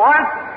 What?